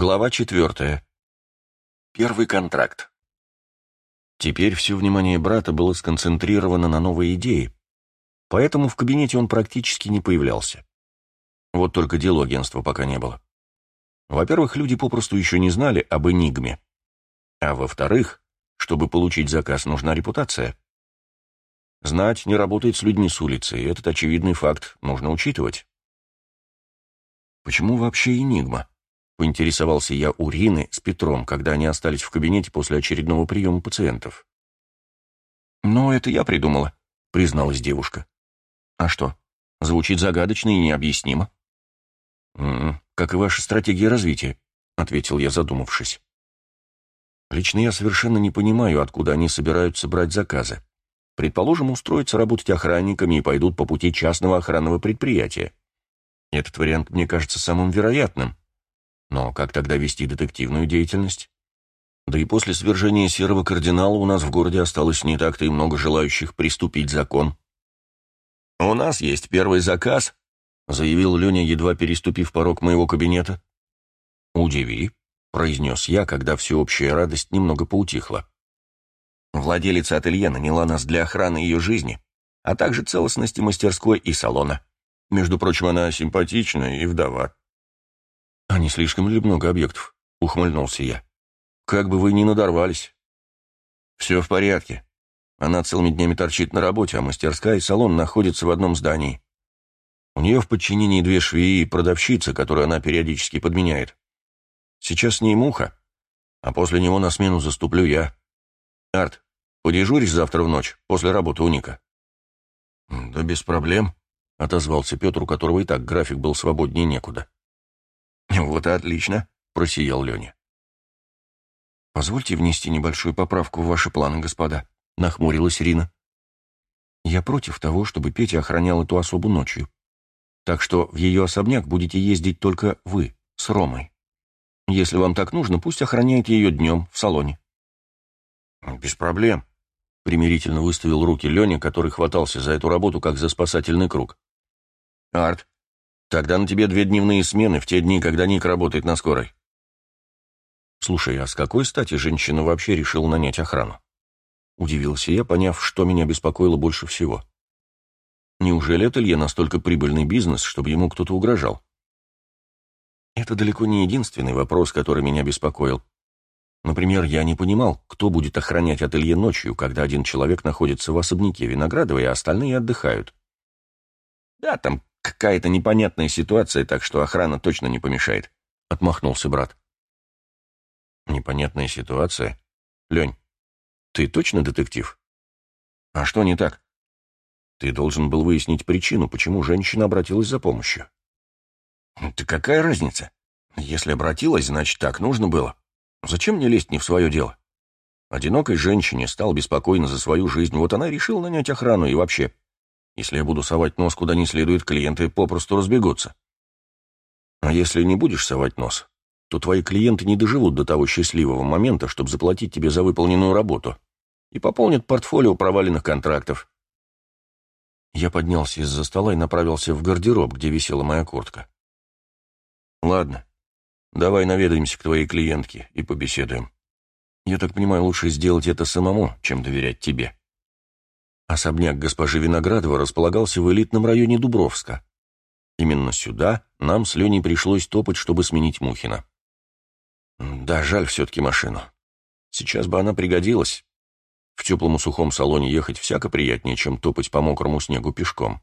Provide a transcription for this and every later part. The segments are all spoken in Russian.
Глава четвертая. Первый контракт. Теперь все внимание брата было сконцентрировано на новой идее, поэтому в кабинете он практически не появлялся. Вот только дел агентства пока не было. Во-первых, люди попросту еще не знали об «Энигме», а во-вторых, чтобы получить заказ, нужна репутация. Знать не работает с людьми с улицы, и этот очевидный факт нужно учитывать. Почему вообще «Энигма»? Поинтересовался я у Рины с Петром, когда они остались в кабинете после очередного приема пациентов. «Ну, это я придумала», — призналась девушка. «А что? Звучит загадочно и необъяснимо». «М -м, «Как и ваша стратегия развития», — ответил я, задумавшись. «Лично я совершенно не понимаю, откуда они собираются брать заказы. Предположим, устроятся работать охранниками и пойдут по пути частного охранного предприятия. Этот вариант мне кажется самым вероятным. Но как тогда вести детективную деятельность? Да и после свержения серого кардинала у нас в городе осталось не так-то и много желающих приступить закон. «У нас есть первый заказ», — заявил Леня, едва переступив порог моего кабинета. «Удиви», — произнес я, когда всеобщая радость немного поутихла. Владелица ателье наняла нас для охраны ее жизни, а также целостности мастерской и салона. Между прочим, она симпатичная и вдова. «А не слишком ли много объектов?» — ухмыльнулся я. «Как бы вы ни надорвались». «Все в порядке. Она целыми днями торчит на работе, а мастерская и салон находятся в одном здании. У нее в подчинении две швеи и продавщица, которую она периодически подменяет. Сейчас с ней муха, а после него на смену заступлю я. Арт, подежуришь завтра в ночь, после работы у Ника?» «Да без проблем», — отозвался Петр, у которого и так график был свободнее некуда. «Вот и отлично», — просиял Леня. «Позвольте внести небольшую поправку в ваши планы, господа», — нахмурилась Рина. «Я против того, чтобы Петя охранял эту особу ночью. Так что в ее особняк будете ездить только вы, с Ромой. Если вам так нужно, пусть охраняет ее днем, в салоне». «Без проблем», — примирительно выставил руки Леня, который хватался за эту работу, как за спасательный круг. «Арт, Тогда на тебе две дневные смены в те дни, когда Ник работает на скорой. Слушай, а с какой стати женщина вообще решила нанять охрану? Удивился я, поняв, что меня беспокоило больше всего. Неужели ателье настолько прибыльный бизнес, чтобы ему кто-то угрожал? Это далеко не единственный вопрос, который меня беспокоил. Например, я не понимал, кто будет охранять ателье ночью, когда один человек находится в особняке Виноградовой, а остальные отдыхают. Да, там Какая-то непонятная ситуация, так что охрана точно не помешает», — отмахнулся брат. «Непонятная ситуация? Лень, ты точно детектив?» «А что не так?» «Ты должен был выяснить причину, почему женщина обратилась за помощью». «Да какая разница? Если обратилась, значит, так нужно было. Зачем мне лезть не в свое дело?» Одинокой женщине стал беспокойно за свою жизнь, вот она решила нанять охрану и вообще если я буду совать нос куда не следует, клиенты попросту разбегутся. А если не будешь совать нос, то твои клиенты не доживут до того счастливого момента, чтобы заплатить тебе за выполненную работу, и пополнят портфолио проваленных контрактов. Я поднялся из-за стола и направился в гардероб, где висела моя куртка. Ладно, давай наведаемся к твоей клиентке и побеседуем. Я так понимаю, лучше сделать это самому, чем доверять тебе. Особняк госпожи Виноградова располагался в элитном районе Дубровска. Именно сюда нам с Леней пришлось топать, чтобы сменить Мухина. Да, жаль все-таки машину. Сейчас бы она пригодилась. В теплом и сухом салоне ехать всяко приятнее, чем топать по мокрому снегу пешком.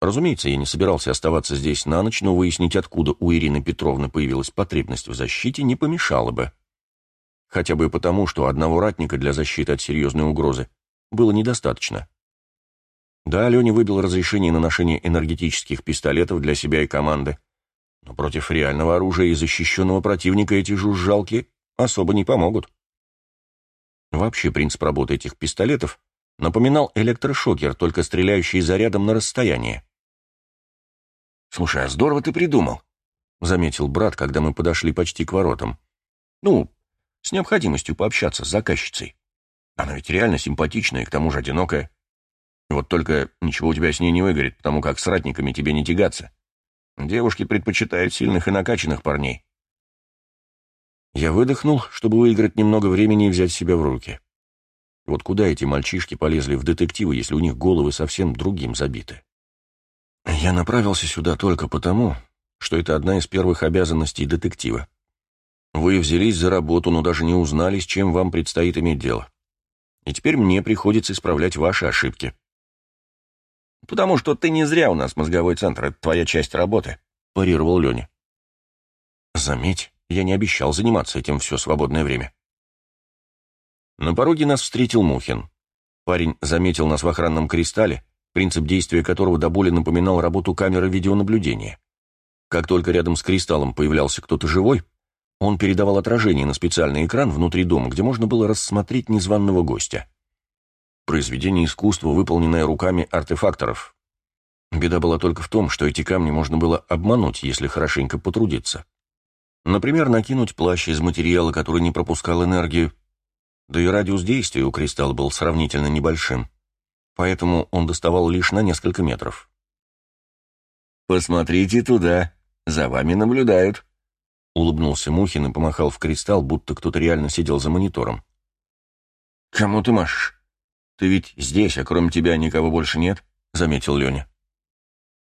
Разумеется, я не собирался оставаться здесь на ночь, но выяснить, откуда у Ирины Петровны появилась потребность в защите, не помешало бы. Хотя бы потому, что одного ратника для защиты от серьезной угрозы было недостаточно. Да, Леня выбил разрешение на ношение энергетических пистолетов для себя и команды, но против реального оружия и защищенного противника эти жужжалки особо не помогут. Вообще принцип работы этих пистолетов напоминал электрошокер, только стреляющий зарядом на расстояние. «Слушай, а здорово ты придумал», — заметил брат, когда мы подошли почти к воротам. «Ну, с необходимостью пообщаться с заказчицей». Она ведь реально симпатичная и к тому же одинокая. Вот только ничего у тебя с ней не выгорит, потому как с ратниками тебе не тягаться. Девушки предпочитают сильных и накачанных парней. Я выдохнул, чтобы выиграть немного времени и взять себя в руки. Вот куда эти мальчишки полезли в детективы, если у них головы совсем другим забиты? Я направился сюда только потому, что это одна из первых обязанностей детектива. Вы взялись за работу, но даже не узнали, с чем вам предстоит иметь дело. И теперь мне приходится исправлять ваши ошибки. «Потому что ты не зря у нас мозговой центр, это твоя часть работы», — парировал Леня. «Заметь, я не обещал заниматься этим все свободное время». На пороге нас встретил Мухин. Парень заметил нас в охранном кристалле, принцип действия которого до боли напоминал работу камеры видеонаблюдения. Как только рядом с кристаллом появлялся кто-то живой, он передавал отражение на специальный экран внутри дома, где можно было рассмотреть незваного гостя. Произведение искусства, выполненное руками артефакторов. Беда была только в том, что эти камни можно было обмануть, если хорошенько потрудиться. Например, накинуть плащ из материала, который не пропускал энергию, да и радиус действия у кристалла был сравнительно небольшим, поэтому он доставал лишь на несколько метров. «Посмотрите туда, за вами наблюдают», Улыбнулся Мухин и помахал в кристалл, будто кто-то реально сидел за монитором. «Кому ты машешь? Ты ведь здесь, а кроме тебя никого больше нет?» — заметил Леня.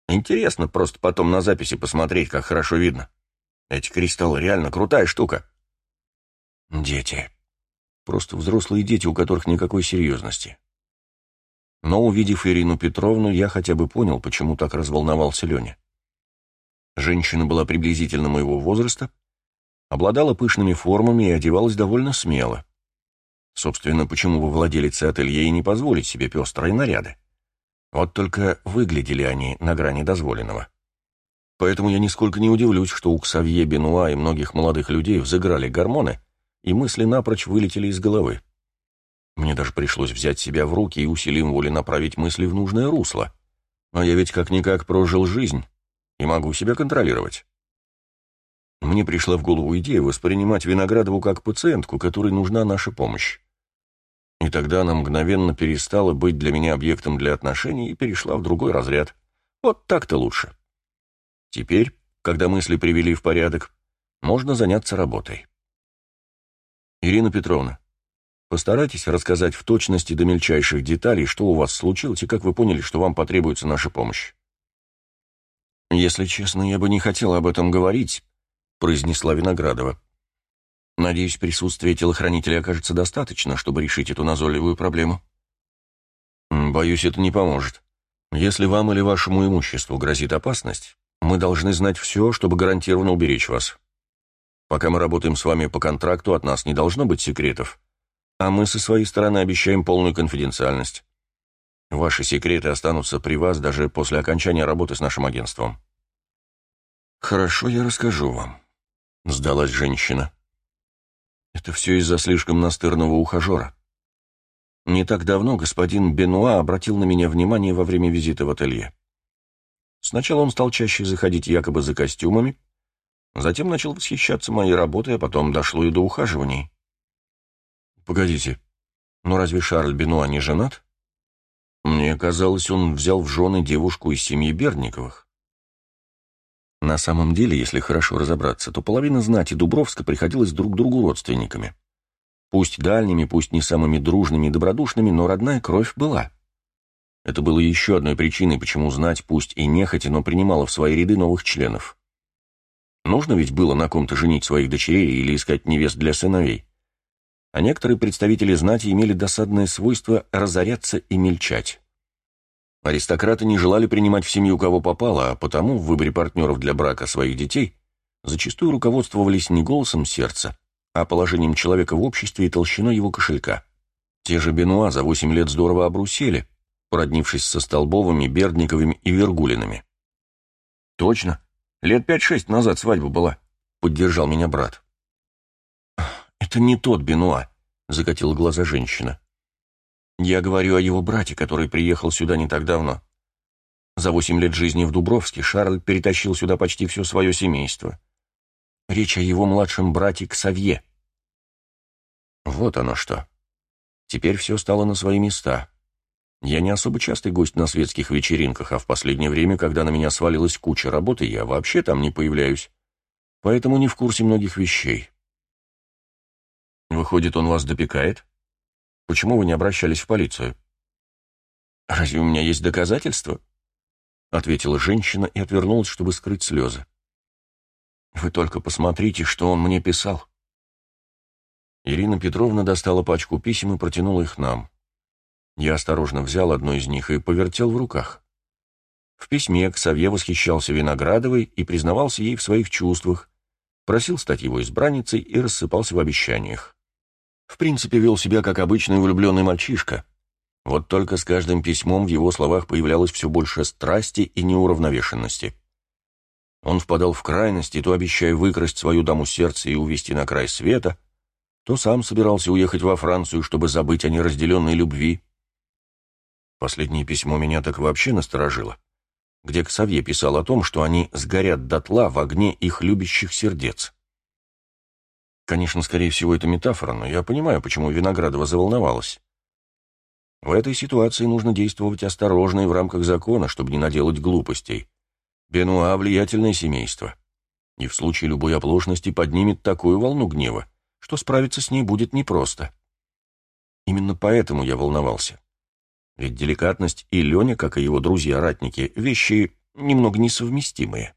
«Интересно просто потом на записи посмотреть, как хорошо видно. Эти кристаллы реально крутая штука». «Дети. Просто взрослые дети, у которых никакой серьезности». Но, увидев Ирину Петровну, я хотя бы понял, почему так разволновался Леня. Женщина была приблизительно моего возраста, обладала пышными формами и одевалась довольно смело. Собственно, почему бы владелице ателье и не позволить себе пестрые наряды? Вот только выглядели они на грани дозволенного. Поэтому я нисколько не удивлюсь, что у Ксавье Бенуа и многих молодых людей взыграли гормоны, и мысли напрочь вылетели из головы. Мне даже пришлось взять себя в руки и усилием воли направить мысли в нужное русло. А я ведь как-никак прожил жизнь, и могу себя контролировать. Мне пришла в голову идея воспринимать Виноградову как пациентку, которой нужна наша помощь. И тогда она мгновенно перестала быть для меня объектом для отношений и перешла в другой разряд. Вот так-то лучше. Теперь, когда мысли привели в порядок, можно заняться работой. Ирина Петровна, постарайтесь рассказать в точности до мельчайших деталей, что у вас случилось и как вы поняли, что вам потребуется наша помощь. «Если честно, я бы не хотела об этом говорить», — произнесла Виноградова. «Надеюсь, присутствие телохранителя окажется достаточно, чтобы решить эту назойливую проблему». «Боюсь, это не поможет. Если вам или вашему имуществу грозит опасность, мы должны знать все, чтобы гарантированно уберечь вас. Пока мы работаем с вами по контракту, от нас не должно быть секретов, а мы со своей стороны обещаем полную конфиденциальность. Ваши секреты останутся при вас даже после окончания работы с нашим агентством». «Хорошо, я расскажу вам», — сдалась женщина. «Это все из-за слишком настырного ухажера. Не так давно господин Бенуа обратил на меня внимание во время визита в ателье. Сначала он стал чаще заходить якобы за костюмами, затем начал восхищаться моей работой, а потом дошло и до ухаживаний. Погодите, но разве Шарль Бенуа не женат? Мне казалось, он взял в жены девушку из семьи Бердниковых. На самом деле, если хорошо разобраться, то половина знати Дубровска приходилась друг другу родственниками. Пусть дальними, пусть не самыми дружными и добродушными, но родная кровь была. Это было еще одной причиной, почему знать, пусть и нехотя, но принимала в свои ряды новых членов. Нужно ведь было на ком-то женить своих дочерей или искать невест для сыновей а некоторые представители знати имели досадное свойство разоряться и мельчать. Аристократы не желали принимать в семью кого попало, а потому в выборе партнеров для брака своих детей зачастую руководствовались не голосом сердца, а положением человека в обществе и толщиной его кошелька. Те же Бенуа за восемь лет здорово обрусели, породнившись со Столбовыми, Бердниковыми и Вергулинами. «Точно. Лет пять-шесть назад свадьба была», — поддержал меня брат. «Это не тот Бенуа», — закатила глаза женщина. «Я говорю о его брате, который приехал сюда не так давно. За восемь лет жизни в Дубровске Шарль перетащил сюда почти все свое семейство. Речь о его младшем брате Ксавье». Вот оно что. Теперь все стало на свои места. Я не особо частый гость на светских вечеринках, а в последнее время, когда на меня свалилась куча работы, я вообще там не появляюсь. Поэтому не в курсе многих вещей. Выходит, он вас допекает? Почему вы не обращались в полицию? Разве у меня есть доказательства? Ответила женщина и отвернулась, чтобы скрыть слезы. Вы только посмотрите, что он мне писал. Ирина Петровна достала пачку писем и протянула их нам. Я осторожно взял одно из них и повертел в руках. В письме Ксавье восхищался Виноградовой и признавался ей в своих чувствах, просил стать его избранницей и рассыпался в обещаниях. В принципе, вел себя как обычный влюбленный мальчишка. Вот только с каждым письмом в его словах появлялось все больше страсти и неуравновешенности. Он впадал в крайности, то обещая выкрасть свою даму сердца и увести на край света, то сам собирался уехать во Францию, чтобы забыть о неразделенной любви. Последнее письмо меня так вообще насторожило где Ксавье писал о том, что они сгорят дотла в огне их любящих сердец. Конечно, скорее всего, это метафора, но я понимаю, почему Виноградова заволновалась. В этой ситуации нужно действовать осторожно и в рамках закона, чтобы не наделать глупостей. Бенуа — влиятельное семейство. И в случае любой оплошности поднимет такую волну гнева, что справиться с ней будет непросто. Именно поэтому я волновался. Ведь деликатность и Леня, как и его друзья-ратники, вещи немного несовместимые.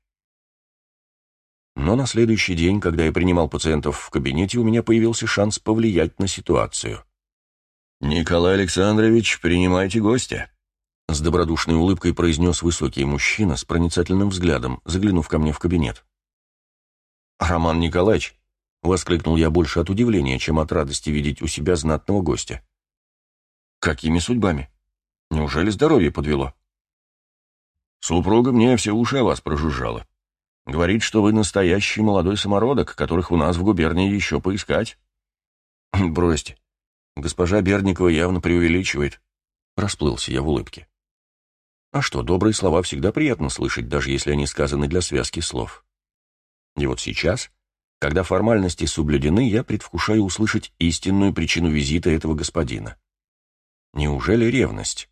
Но на следующий день, когда я принимал пациентов в кабинете, у меня появился шанс повлиять на ситуацию. «Николай Александрович, принимайте гостя», — с добродушной улыбкой произнес высокий мужчина с проницательным взглядом, заглянув ко мне в кабинет. «Роман Николаевич», — воскликнул я больше от удивления, чем от радости видеть у себя знатного гостя. «Какими судьбами?» Неужели здоровье подвело? Супруга мне все уши о вас прожужжала. Говорит, что вы настоящий молодой самородок, которых у нас в губернии еще поискать. Бросьте. Госпожа Берникова явно преувеличивает. Расплылся я в улыбке. А что, добрые слова всегда приятно слышать, даже если они сказаны для связки слов. И вот сейчас, когда формальности соблюдены, я предвкушаю услышать истинную причину визита этого господина. Неужели ревность?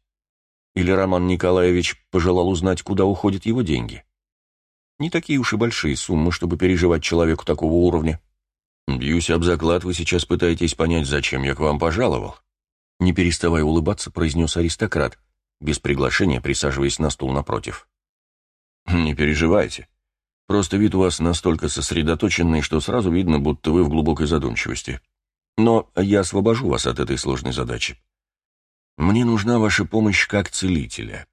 Или Роман Николаевич пожелал узнать, куда уходят его деньги? Не такие уж и большие суммы, чтобы переживать человеку такого уровня. Бьюсь об заклад, вы сейчас пытаетесь понять, зачем я к вам пожаловал. Не переставая улыбаться, произнес аристократ, без приглашения присаживаясь на стул напротив. Не переживайте. Просто вид у вас настолько сосредоточенный, что сразу видно, будто вы в глубокой задумчивости. Но я освобожу вас от этой сложной задачи. Мне нужна ваша помощь как целителя.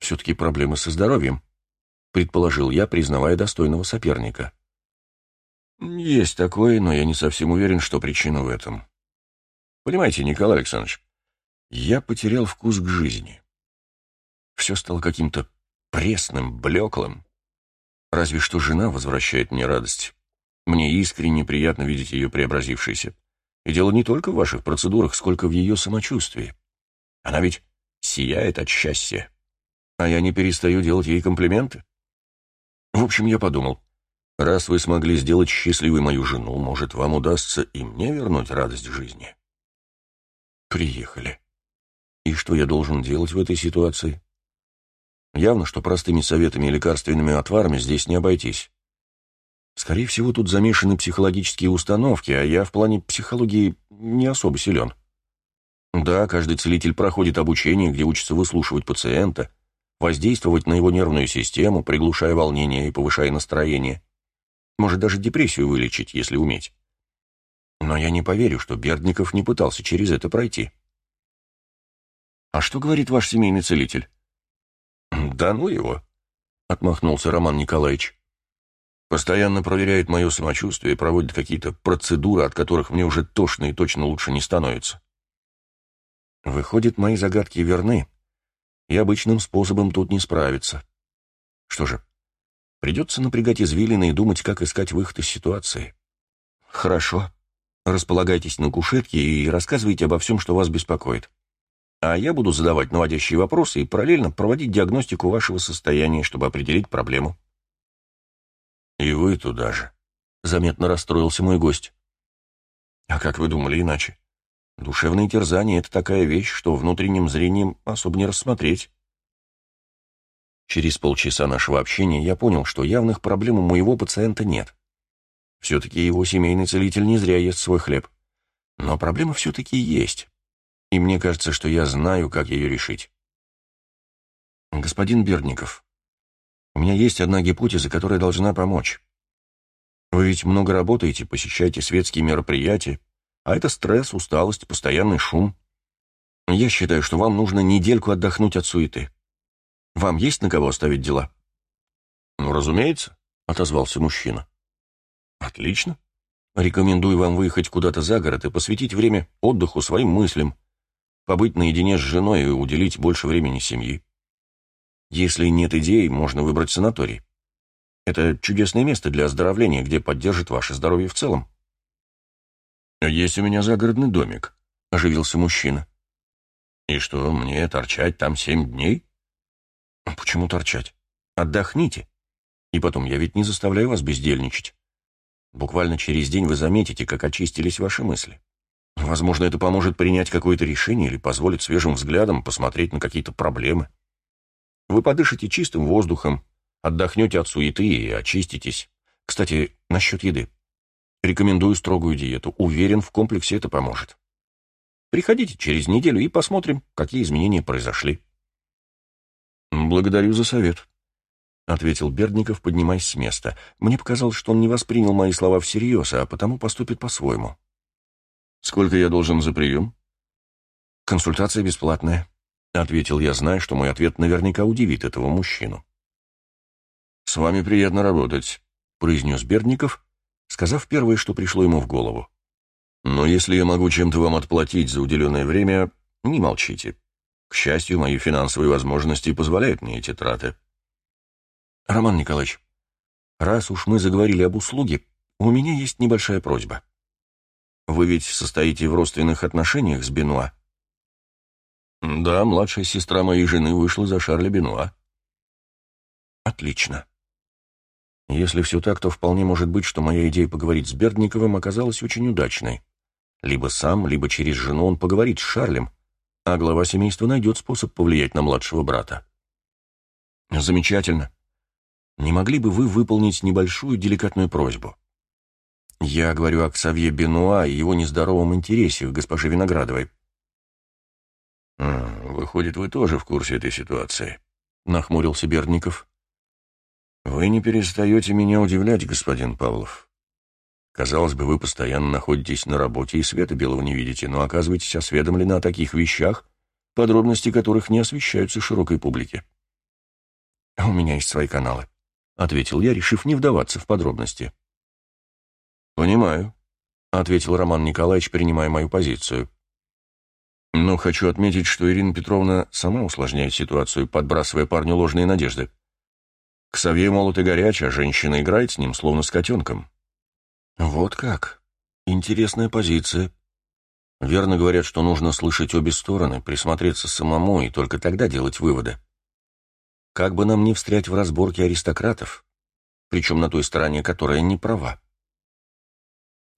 Все-таки проблемы со здоровьем, предположил я, признавая достойного соперника. Есть такое, но я не совсем уверен, что причина в этом. Понимаете, Николай Александрович, я потерял вкус к жизни. Все стало каким-то пресным, блеклым. Разве что жена возвращает мне радость. Мне искренне приятно видеть ее преобразившейся. И дело не только в ваших процедурах, сколько в ее самочувствии. Она ведь сияет от счастья. А я не перестаю делать ей комплименты. В общем, я подумал, раз вы смогли сделать счастливой мою жену, может, вам удастся и мне вернуть радость жизни. Приехали. И что я должен делать в этой ситуации? Явно, что простыми советами и лекарственными отварами здесь не обойтись. Скорее всего, тут замешаны психологические установки, а я в плане психологии не особо силен. Да, каждый целитель проходит обучение, где учится выслушивать пациента, воздействовать на его нервную систему, приглушая волнение и повышая настроение. Может даже депрессию вылечить, если уметь. Но я не поверю, что Бердников не пытался через это пройти. «А что говорит ваш семейный целитель?» «Да ну его», — отмахнулся Роман Николаевич. Постоянно проверяет мое самочувствие проводит какие-то процедуры, от которых мне уже тошно и точно лучше не становится. Выходит, мои загадки верны, и обычным способом тут не справиться. Что же, придется напрягать извилины и думать, как искать выход из ситуации. Хорошо. Располагайтесь на кушетке и рассказывайте обо всем, что вас беспокоит. А я буду задавать наводящие вопросы и параллельно проводить диагностику вашего состояния, чтобы определить проблему. «И вы туда же», — заметно расстроился мой гость. «А как вы думали иначе? Душевные терзания — это такая вещь, что внутренним зрением особо не рассмотреть». Через полчаса нашего общения я понял, что явных проблем у моего пациента нет. Все-таки его семейный целитель не зря ест свой хлеб. Но проблема все-таки есть. И мне кажется, что я знаю, как ее решить. Господин Бердников, у меня есть одна гипотеза, которая должна помочь. Вы ведь много работаете, посещаете светские мероприятия, а это стресс, усталость, постоянный шум. Я считаю, что вам нужно недельку отдохнуть от суеты. Вам есть на кого оставить дела? Ну, разумеется, отозвался мужчина. Отлично. Рекомендую вам выехать куда-то за город и посвятить время отдыху своим мыслям, побыть наедине с женой и уделить больше времени семье. Если нет идей, можно выбрать санаторий. Это чудесное место для оздоровления, где поддержит ваше здоровье в целом. «Есть у меня загородный домик», — оживился мужчина. «И что, мне торчать там семь дней?» «Почему торчать? Отдохните. И потом, я ведь не заставляю вас бездельничать. Буквально через день вы заметите, как очистились ваши мысли. Возможно, это поможет принять какое-то решение или позволит свежим взглядом посмотреть на какие-то проблемы. Вы подышите чистым воздухом, отдохнете от суеты и очиститесь. Кстати, насчет еды. Рекомендую строгую диету. Уверен, в комплексе это поможет. Приходите через неделю и посмотрим, какие изменения произошли. «Благодарю за совет», — ответил Бердников, поднимаясь с места. Мне показалось, что он не воспринял мои слова всерьез, а потому поступит по-своему. «Сколько я должен за прием?» «Консультация бесплатная», — ответил я, зная, что мой ответ наверняка удивит этого мужчину. «С вами приятно работать», — произнес Бердников, сказав первое, что пришло ему в голову. «Но если я могу чем-то вам отплатить за уделенное время, не молчите. К счастью, мои финансовые возможности позволяют мне эти траты». «Роман Николаевич, раз уж мы заговорили об услуге, у меня есть небольшая просьба. Вы ведь состоите в родственных отношениях с Бенуа?» Да, младшая сестра моей жены вышла за Шарля Бенуа. Отлично. Если все так, то вполне может быть, что моя идея поговорить с Бердниковым оказалась очень удачной. Либо сам, либо через жену он поговорит с Шарлем, а глава семейства найдет способ повлиять на младшего брата. Замечательно. Не могли бы вы выполнить небольшую деликатную просьбу? Я говорю о Ксавье Бенуа и его нездоровом интересе к госпоже Виноградовой. «Выходит, вы тоже в курсе этой ситуации», — нахмурился Бердников. «Вы не перестаете меня удивлять, господин Павлов. Казалось бы, вы постоянно находитесь на работе и света белого не видите, но оказываетесь осведомлены о таких вещах, подробности которых не освещаются широкой публике». «А «У меня есть свои каналы», — ответил я, решив не вдаваться в подробности. «Понимаю», — ответил Роман Николаевич, принимая мою позицию. Но хочу отметить, что Ирина Петровна сама усложняет ситуацию, подбрасывая парню ложные надежды. Ксавье молод и горяч, а женщина играет с ним, словно с котенком. Вот как. Интересная позиция. Верно говорят, что нужно слышать обе стороны, присмотреться самому и только тогда делать выводы. Как бы нам не встрять в разборке аристократов, причем на той стороне, которая не права.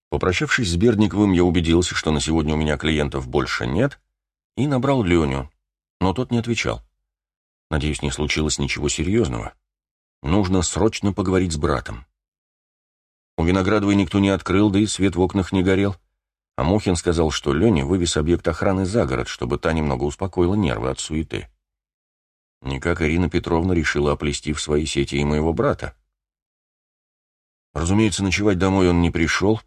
Попрощавшись с Бердниковым, я убедился, что на сегодня у меня клиентов больше нет, и набрал Леню, но тот не отвечал. Надеюсь, не случилось ничего серьезного. Нужно срочно поговорить с братом. У Виноградовой никто не открыл, да и свет в окнах не горел. А Мухин сказал, что Леня вывез объект охраны за город, чтобы та немного успокоила нервы от суеты. Никак Ирина Петровна решила оплести в свои сети и моего брата. Разумеется, ночевать домой он не пришел,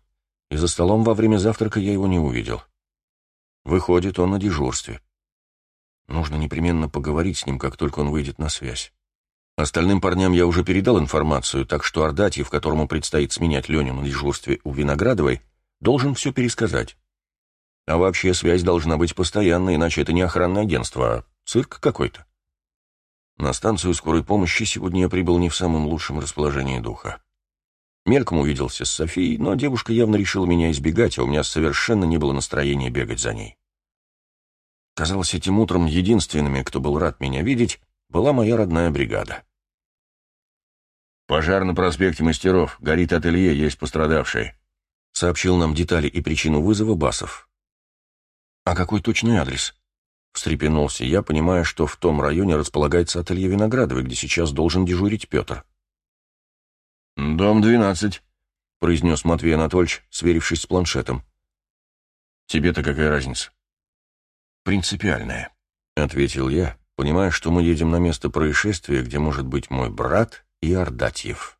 и за столом во время завтрака я его не увидел. Выходит, он на дежурстве. Нужно непременно поговорить с ним, как только он выйдет на связь. Остальным парням я уже передал информацию, так что Ардатьев, которому предстоит сменять Леню на дежурстве у Виноградовой, должен все пересказать. А вообще связь должна быть постоянной, иначе это не охранное агентство, а цирк какой-то. На станцию скорой помощи сегодня я прибыл не в самом лучшем расположении духа. Мельком увиделся с Софией, но девушка явно решила меня избегать, а у меня совершенно не было настроения бегать за ней. Казалось, этим утром единственными, кто был рад меня видеть, была моя родная бригада. «Пожар на проспекте Мастеров. Горит ателье, есть пострадавшие», — сообщил нам детали и причину вызова Басов. «А какой точный адрес?» — встрепенулся я, понимая, что в том районе располагается ателье Виноградовой, где сейчас должен дежурить Петр. «Дом 12», — произнес Матвей Анатольевич, сверившись с планшетом. «Тебе-то какая разница?» «Принципиальная», — ответил я, понимая, что мы едем на место происшествия, где может быть мой брат и Ордатьев.